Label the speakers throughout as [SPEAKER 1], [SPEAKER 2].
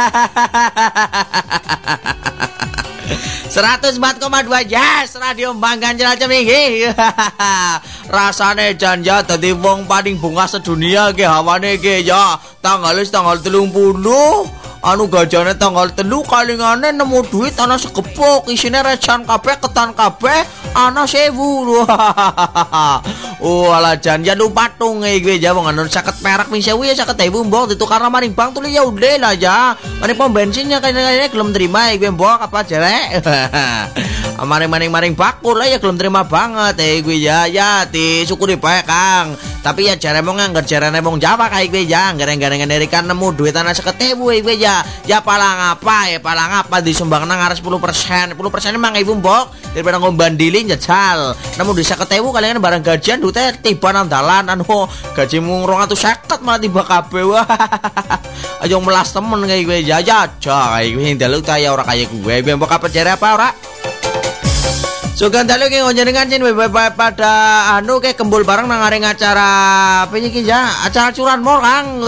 [SPEAKER 1] dua Jas Radio Banggan Jelajah Minggi Rasane janja dadi wong paling bunga sedunia ke hawane ke ya. Tanggal tanggal telung puluh anu gajane tanggal telu kalingane nemu duit ana sekepok isine recan kabeh ketan kabeh ana sewu. Oh ala jan ya lupa tung gue ja wong anu saket perak min sewu ya saket ibu mbok. Ditukar maring bank tuh ya udah lah ja mari pom bensinnya kayaknya belum terima gue mbok apa jelek maring maring maring bakul lah ya belum terima banget. Eh gue ya ya ti syukuri bae Kang. Tapi ya jare mong ngangger jarane mong Jawa kayak gue ya. Gareng-gareng dari kan nemu duit tanah seket ibu gue ya. Ya palang apa ya palang apa disumbang nang arah 10 persen. 10 persen emang ibu mbok. Daripada ngombandilin jajal namun bisa ketemu kalian barang gajian duitnya tiba nang dalan. Anu gaji mung rong atau seket malah tiba kabeh. Wah. Ayo melas temen kayak gue jaja coy gue dalu taya orang kayak gue gue mbok apa jare apa ora Sugan dalu ki ngonjenengan cin pada anu kayak kembul bareng nang areng acara apa ya? Acara curan mor.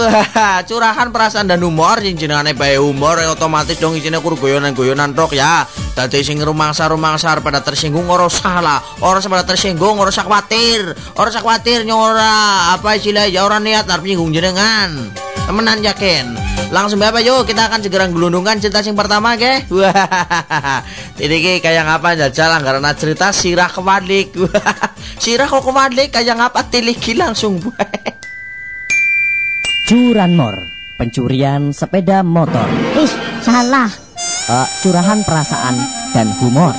[SPEAKER 1] Curahan perasaan dan humor cin jenengane bae humor otomatis dong isine kur guyonan-guyonan tok ya. Dadi sing rumangsa-rumangsa pada tersinggung ora salah, ora pada tersinggung ora usah khawatir. Ora usah khawatir nyora apa istilah ya ora niat arep nyinggung jenengan. Temenan yakin. Langsung apa yuk kita akan segera gelundungkan cerita sing pertama ke. Wah. Ini kayak ngapa jajal anggaran cerita sirah kebalik. sirah kok kebalik kayak ngapa tiliki langsung
[SPEAKER 2] Curanmor, pencurian sepeda motor.
[SPEAKER 3] Ih, salah.
[SPEAKER 2] Uh, curahan perasaan dan humor.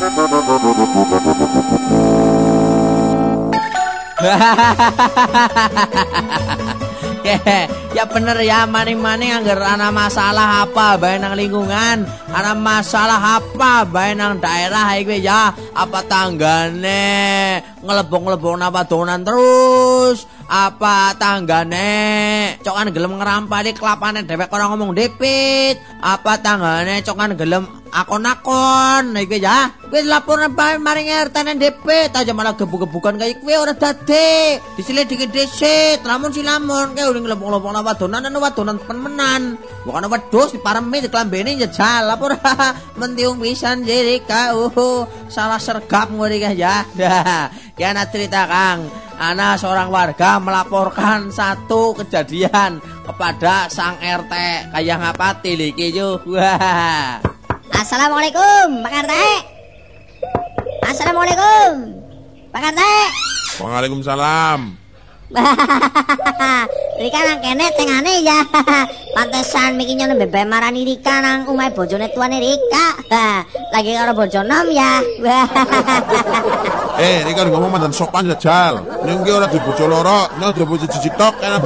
[SPEAKER 1] Ya bener ya maning-maning anggar ana masalah apa bae nang lingkungan? Ana masalah apa bae nang daerah iki ya? Apa tanggane? Ngelebong-lebong napa donan terus apa tanggane? Cokan gelem ngerampali kelapane dewek orang ngomong depit apa tanggane cokan gelem akon-akon? Iki ya. Wis laporan bae maring RT nang DP aja malah gebuk-gebukan kaya kowe ora dadi. Diselidiki dhisik lamun silamun kae udah ngelempong-lempong nang wadonan nang wadonan pemenan bukan wedhus diparemi diklambene jajal apa ora mentiung pisan jerika uh salah sergap ngene ya. Kiana cerita Kang Ana seorang warga melaporkan satu kejadian kepada sang RT kayak ngapa tiliki yuk wah
[SPEAKER 3] Assalamualaikum, Pak RT. Assalamualaikum, Pak RT.
[SPEAKER 4] Waalaikumsalam.
[SPEAKER 3] Rika nang kene tengane ya. Pantesan miki nyono bebe marani Rika nang umai bojone tuane Rika. Lagi karo bojo nom ya.
[SPEAKER 4] eh, Rika ngomong mantan sopan jajal. Ning ora di bojo loro, nyo di bojo jijik tok enak.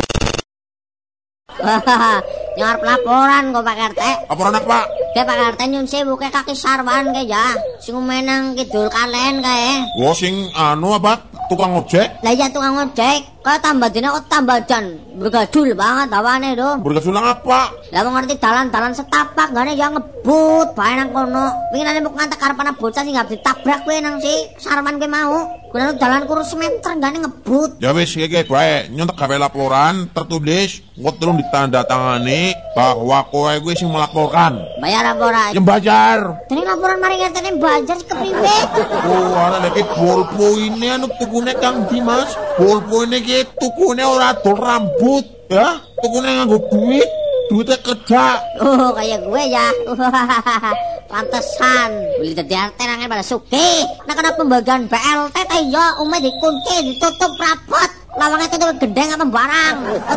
[SPEAKER 3] Laporan kok Pak RT.
[SPEAKER 4] Laporan apa, Pak?
[SPEAKER 3] Ke Pak RT nyun sewu ke kaki sarwan ke ya. Sing menang kidul kalen kae.
[SPEAKER 4] Wo sing anu apa? Tukang ojek?
[SPEAKER 3] Lah iya tukang ojek. Kok tambah dina kok tambah jan. Bergajul banget awane do.
[SPEAKER 4] Bergajul apa?
[SPEAKER 3] Lah mau ngerti dalan-dalan setapak gane ya ngebut bae nang kono. Pingine mbok ngantek karepane bocah sing gak ditabrak kowe nang si sarwan kowe mau. Kuwi dalan kurus meter gane ngebut.
[SPEAKER 4] Ya wis iki bae nyontek gawe laporan tertulis engko tolong ditandatangani bahwa kowe kuwi sing melaporkan.
[SPEAKER 3] Bayar apa ora?
[SPEAKER 4] Ya bayar.
[SPEAKER 3] Dene laporan mari ngertene bayar kepriwe?
[SPEAKER 4] Oh, ana lagi bolpo ini anu tukune Kang Dimas. Bolpo ini ki tukune ora dol rambut, ya. Tukune nganggo duit. Duitnya kerja.
[SPEAKER 3] Oh, kayak gue ya. Pantesan. Beli dadi RT nang pada suki. Nah, kena pembagian BLT teh ya umeh dikunci, ditutup rapot. Lawangnya itu gendeng apa barang.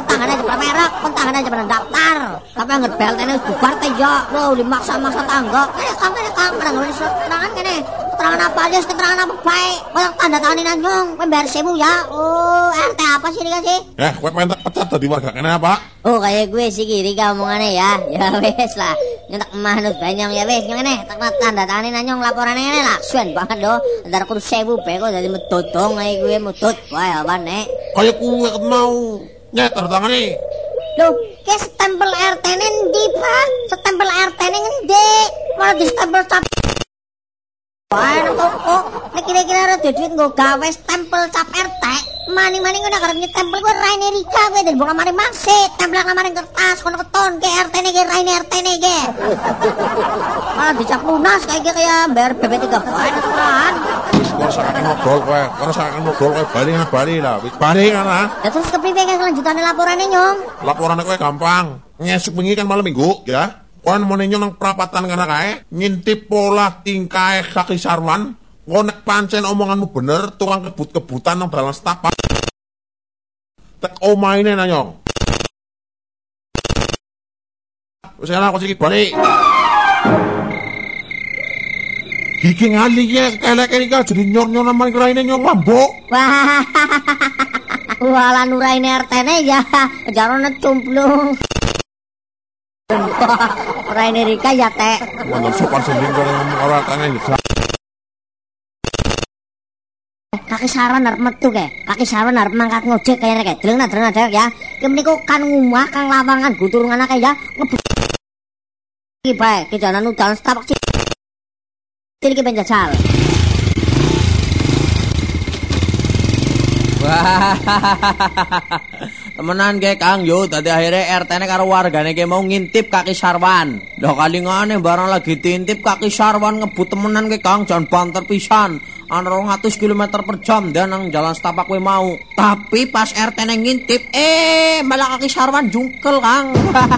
[SPEAKER 3] Tangannya aja merek, tangannya aja daftar. Tapi anggap BLT ini bubar ya. Lo dimaksa-maksa tangga. Eh, kamu ini kamu nggak nulis keterangan kene. Keterangan apa aja, keterangan apa baik. Kau tanda tanganin anjung, kau bayar sebu ya. Oh, RT apa sih ini sih?
[SPEAKER 4] Eh, kau pengen pecat tadi warga kene apa?
[SPEAKER 3] Oh, kayak gue sih kiri omongannya ya. Ya wes lah. Nyentak manut banyong ya wes. Yang ini tak tanda tanganin anjung laporan ini lah. Suen banget do. Ntar aku sebu beko jadi metodong kayak gue metod. Wah, apa nek?
[SPEAKER 4] Kayak gue mau nyet tanda tangan
[SPEAKER 3] Loh, ke stempel RT ndi, Pak? Stempel RT ini ngendi? Malah di stempel cap Wae nang toko, nek kira-kira ora duit nggo gawe stempel cap RT, mani-mani ngono karep nyetempel kuwi Raine Rika kuwi dari bola mari mangsit, tempel lamaring kertas kono keton ke RT ne ke Raine RT ne ke. Malah dicap lunas kayak gitu ya, bayar BB 3 wae kan.
[SPEAKER 4] Ora sakake modal kowe, ora sakake modal kowe bali bali lah. Wis bali kan ah.
[SPEAKER 3] Ya terus kepriwe kan kelanjutane laporane nyong?
[SPEAKER 4] Laporan kowe gampang. Nyesuk bengi kan malam minggu, ya. Kon mau ninyo nang perapatan kana kae, ngintip pola tingkae Kaki Sarwan, ngonek pancen omonganmu bener, tukang kebut-kebutan nang dalam setapak. Tek omaine nanyong. Wis ana aku balik. Gigi ngali ya, kelek ini kan jadi nyor-nyor nama kirainnya nyong mambok.
[SPEAKER 3] Wah. Wala nuraine RT ne ya, jarone cumplung. Raine Rika ya teh.
[SPEAKER 4] Mantan sopan sendiri kalau ngomong orang gitu.
[SPEAKER 3] Kaki saran arep metu ke. Kaki saran arep mangkat ngojek kayane ke. Deleng deleng dewek ya. Ki meniku kan ngumah kang lawangan guturungan akeh ya. Ngebut. Iki bae, ki jalan udan setapak sih. Iki penjajal.
[SPEAKER 1] Wah. Temenan ge Kang yo tadi akhirnya RT ne karo wargane ge mau ngintip kaki Sarwan. Dah kalingane barang lagi diintip kaki Sarwan ngebut temenan ge Kang jan banter pisan. Ana 200 km per jam dan nang jalan setapak we mau. Tapi pas RT ne ngintip eh malah kaki Sarwan jungkel Kang.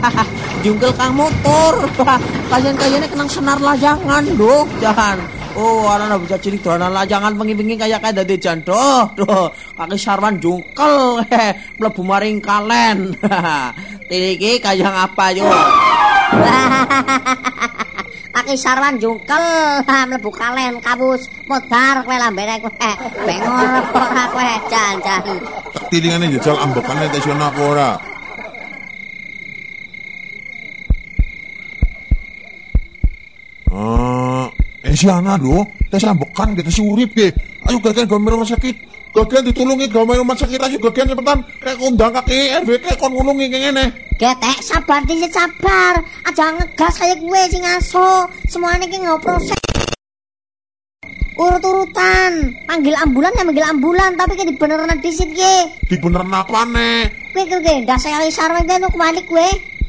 [SPEAKER 1] jungkel Kang motor. Kajian-kajiannya kenang senar lajangan loh jangan. Oh, anak bisa ciri dolanan lajangan bengi-bengi kayak kayak dadi jandoh. Duh, kaki sarwan jungkel, mlebu maring kalen. Iki kayang apa yo?
[SPEAKER 3] Kaki sarwan jungkel mlebu kalen kabus modar kowe lambene kowe. Bengor ora kowe jan-jan.
[SPEAKER 4] Tak tilingane jajal ambekane tes ana apa ora. Ah, eh si ana lho, tes ambekan gitu si urip ge. Ayo gagian gawe rumah sakit. Gagian ditulungi gawe rumah sakit ayo gagian cepetan. Kayak kondang kaki RBK kon ngulungi kayak ngene.
[SPEAKER 3] Getek sabar dikit sabar. Aja ngegas kayak gue sing aso. Semuanya ki nggak proses. Urut-urutan. Panggil ambulan ya panggil ambulan, tapi kayak dibeneran disit ge.
[SPEAKER 4] Di beneran apa nih?
[SPEAKER 3] Gue gue gue, dasar kali sarweng gue kembali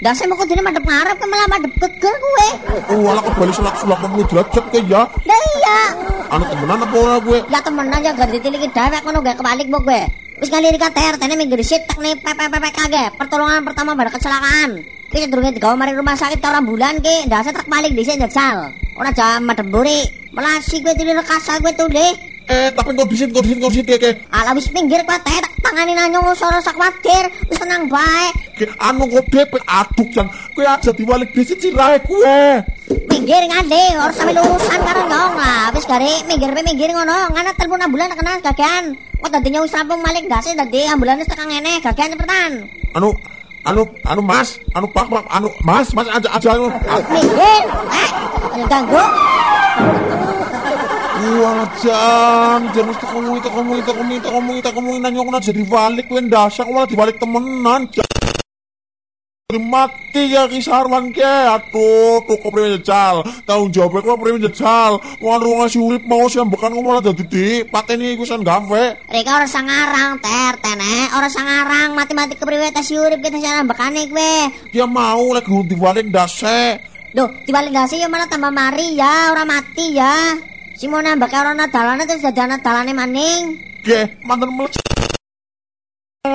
[SPEAKER 3] Dasar mau kudune madep ngarep ke malah madep gegel gue.
[SPEAKER 4] Oh, ala kebalik selak sulak 80 derajat ke ya.
[SPEAKER 3] Lah iya.
[SPEAKER 4] Anu temenan apa ora gue?
[SPEAKER 3] Ya temenan ya gak ditiliki dewek ngono gue kebalik mbok gue. Wis kali iki TR tene minggu tak nih PPPK ge. Pertolongan pertama pada kecelakaan. Ki durunge digawe mari rumah sakit ora bulan ki, dasar tak balik dhisik jajal. Ora jam madep mburi. Melasi gue tuli rekasa gue tuli.
[SPEAKER 4] Eh, tapi kok disit kayak kayak
[SPEAKER 3] Ala wis pinggir kowe teh tak tangani nanyo ora sak kuwatir. Wis tenang bae.
[SPEAKER 4] kayak anu depet aduk jan. Kue aja diwalik disit sirahe kue.
[SPEAKER 3] Minggir ngande, ora sampe urusan karo nyong lah. Wis gare minggir pe minggir ngono, ngana telepon ambulan kena gagian. Kok dadinya wis rampung malik dase dadi ambulan wis tekan ngene, gagian cepetan.
[SPEAKER 4] Anu anu anu Mas, anu Pak Pak, anu Mas, Mas aja aja anu.
[SPEAKER 3] Minggir, eh, ganggu.
[SPEAKER 4] Wah, jan, jan mesti kamu itu kamu itu kamu itu kamu itu kamu nanya aku jadi balik kue dasar malah dibalik temenan. Mati ya kisarwan ke, aduh, tuh kok premi jejal, tanggung jawabnya kok premi jejal, wong lu ngasih urip mau sih bukan ngomong malah dadi di, pateni iku san gawe.
[SPEAKER 3] Rika ora sangarang ter tene, ora sangarang mati-mati kepriwe tes urip kita sana bekane kowe.
[SPEAKER 4] Dia mau lagi dibalik dase.
[SPEAKER 3] Duh, dibalik dasi ya malah tambah mari ya, ora mati ya. Si mau nambah karo dalane terus dadi ana dalane maning.
[SPEAKER 4] Ge, mantan meleset.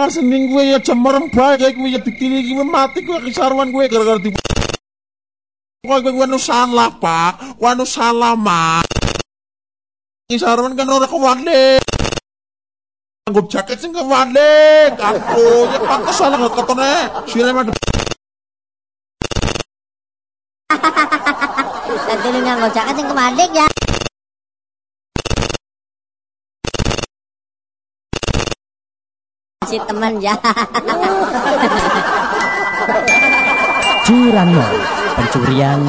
[SPEAKER 4] Sening gue ya cemerem bae kayak gue ya dikini gue mati gue kisarwan gue gara-gara di Gue gue gue nu salah pak, gue nu salah mak. Kisarwan kan orang kewalik. Anggap jaket sing kewalik. Aku ya pantas salah nggak ketone. Sini mah
[SPEAKER 3] Dadi lu nganggo jaket sing kebalik ya. Si teman ya.
[SPEAKER 2] Curanmor, pencurian